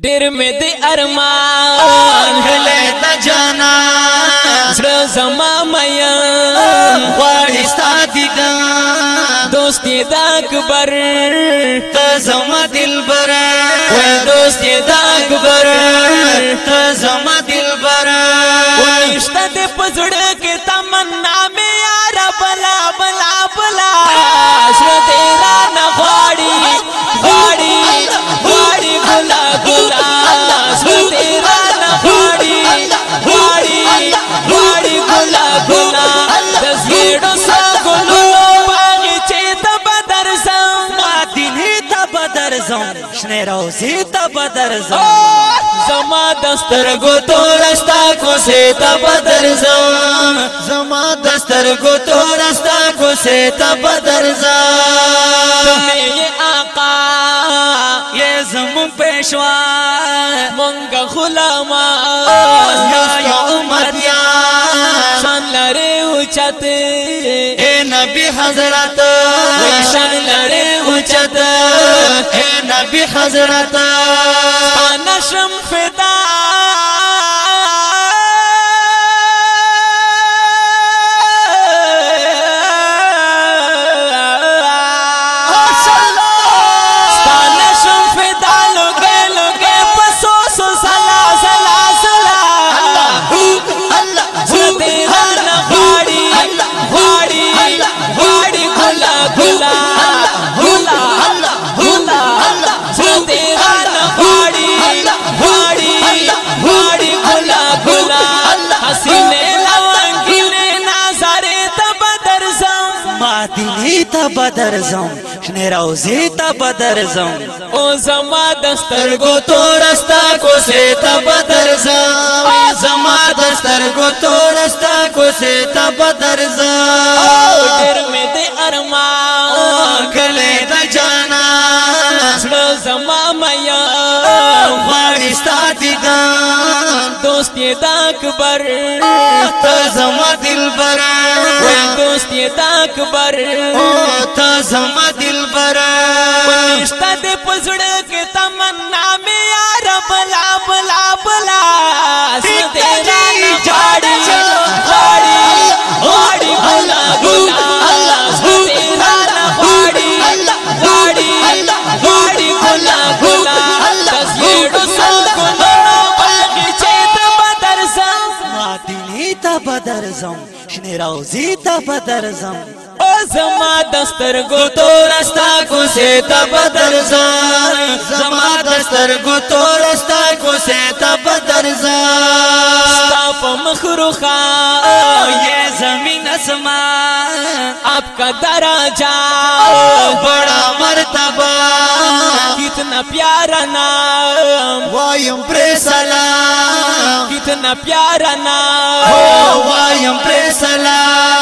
डेर में दे अरमान हले जाना समा मया दिगा दोस्ती दाकबर त जमा दिल ओ दोस्ती दाकबर त जमा दिल वारिस्ता दे के तमन्ना زم شنه روزی تا بدر زم زما دستر گو تو رستا کو تا بدر زم زما دستر گو تو رستا کو رستہ آپ یہ زم پیشوار منگ شان ماریا سن اے نبی حضرت شان حضرت انا شم فدا مدینی ته بدر زم شنه روزي ته بدر زم او زما دستر گو تو رستا کو سه ته بدر زم زما دستر گو تو رستا کو سه ته بدر زم ستا دیگان دوست دا اکبر تا زما دل برا دوست دا اکبر تا زما دل برا پنشتا دے پزڑ کے تمنا میں یا رب لا بلا بلا درزم شنی روزی تا په درزم او زما د سترګو تور استا کوسه تا په درزم زما د سترګو تور استا کوسه تا په درزم تا په مخروخه یې زمين اسمان آپ کا درجہ بڑا مرتبہ कितना प्यारा नाम वायम प्रे सलाम कितना प्यारा नाम वायम प्रे सलाम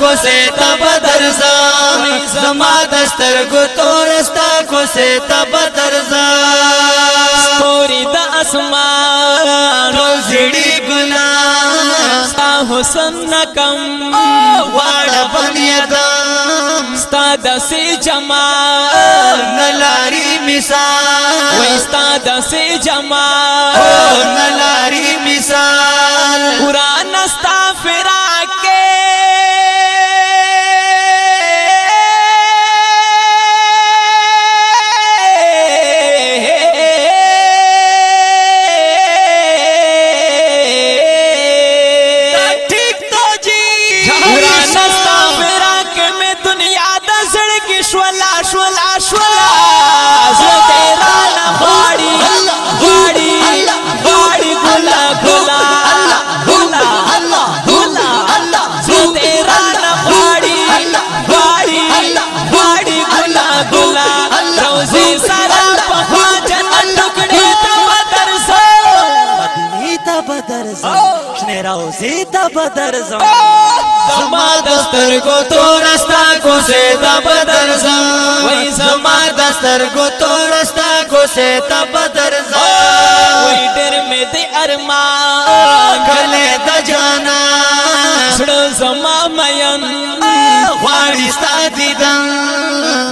کوسه تب درزا زما دستر کو تورستا کوسه تب درزا ستوري د اسمان روزړي ګنا ستا حسن نکم واړ بنیدم ستا د سي جمال نلاري مثال وستا د سي جمال نلاري مثال سترګې شولا شولا شولا زړه دې رانه غواړي غواړي غواړي ګلا ګلا ګلا ګلا زړه دې رانه غواړي غواړي غواړي ګلا ګلا روزي سره په خوا جنت ټکړې ته بدرځو مدینه ته بدرځو شنه روزي ته بدرځو زما دستر کو تو رستا کو سے تب درزا وای زما دستر کو تو رستا کو سے تب درزا وای ډېر مې دې ارمان کله د جانا سړ زما مېن غواړي ستا دیدن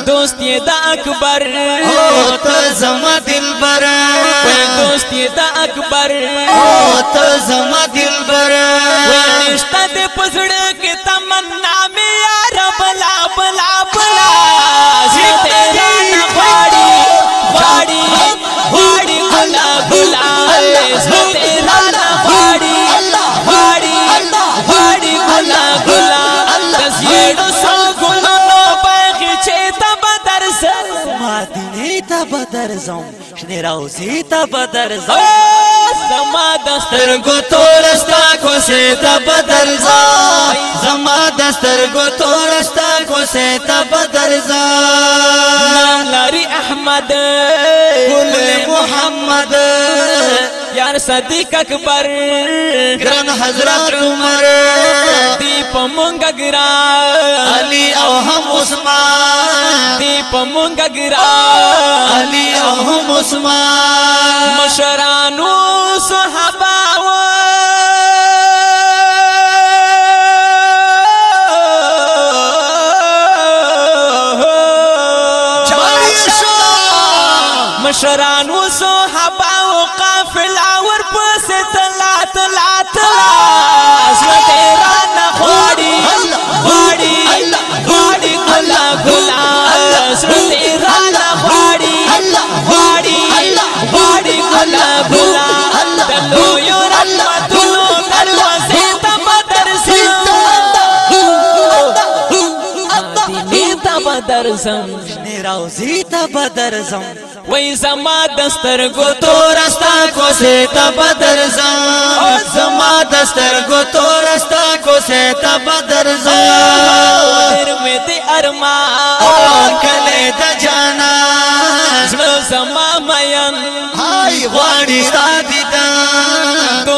دوست یې د اکبر او ته زما دلبر دوست یې د اکبر او ته زما دلبر ورشتہ دې پسړه زم مدینه ته بدر زم شنه روزي ته بدر زم زما دستر کو تورستا کو سه ته بدر زم زما دستر کو تورستا کو سه ته بدر زم لاري احمد ګل محمد سردار صدیق اکبر گران حضرت عمر دی پمونگا گران علی او هم عثمان دی پمونگا گران علی او هم عثمان مشرانو صحابہ مشرانو صحابه او قافله پسې تلا تلا تلا زړه دې رانه غواړي غواړي غواړي ګلا ګلا زړه دې رانه غواړي غواړي غواړي ګلا ګلا دلو یو رحمتونو دروازه ته مدرسې مدینه ته مدرسې روزی تا بدر زم وای زما دستر گو تو رستا کو سے تا بدر زم زما دستر گو تو رستا کو سے تا بدر زم تیر می دی ارمان کله د جانا زما مین هاي غواړي ستا دیدن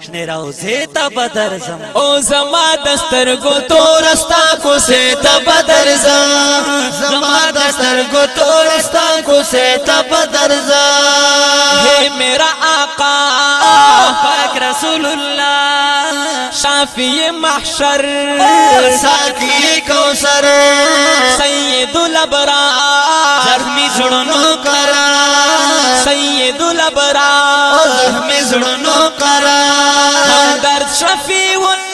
شنه روزه تا تبدر او زما دستر کو تو رستا کو سه تا سے زما دستر کو تو رستا کو رستہ کب درجہ اے میرا آقا پاک رسول اللہ شافی محشر کوثر سید الابرار دلہبرا آرمی کرا زړونو قرار همدرد شفیع الله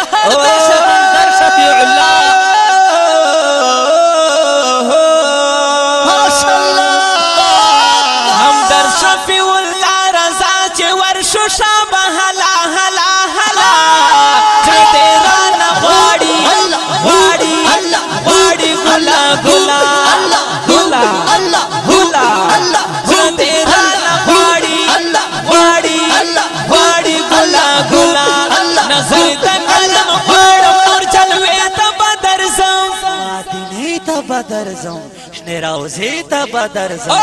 شفیع الله رضا چې ورشو شابه حلال تا بدر زم شنه روزي تا بدر زم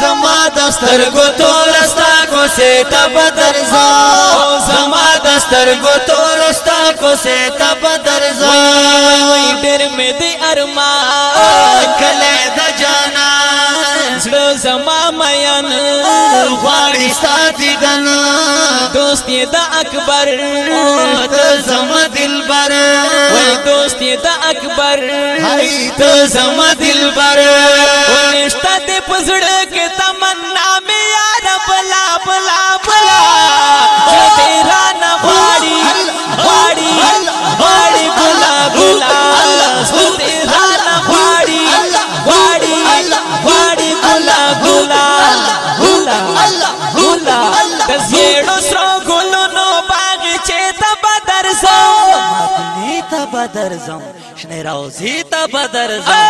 زما دستر کو تورستا کو سي تا بدر زم زما دستر کو تورستا کو سي تا بدر زم وي ډېر مې دي ارمان کله د جانا زړه زما میان غواړي ستاتي دن دوستي د اکبر ته زما دلبر وای دوستي د اکبر هاي ته زما دلبر ولشته دې پزړه کې تمنا مې یار بلا بلا بلا تیرا نه واړی واړی واړی بلا بلا تیرا نه واړی واړی واړی بلا بلا بلا بلا د زیړو سرو ګلونو باغ چې ته بدر زم ته بدر زم شنه روزي ته بدر زم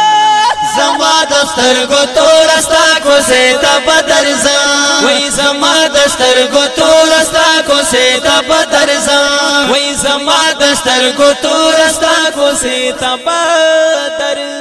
زما د سترګو تور استا کو سي ته بدر زم وای زما د سترګو تور استا کو سي ته بدر زم وای زما د سترګو تور استا کو سي ته بدر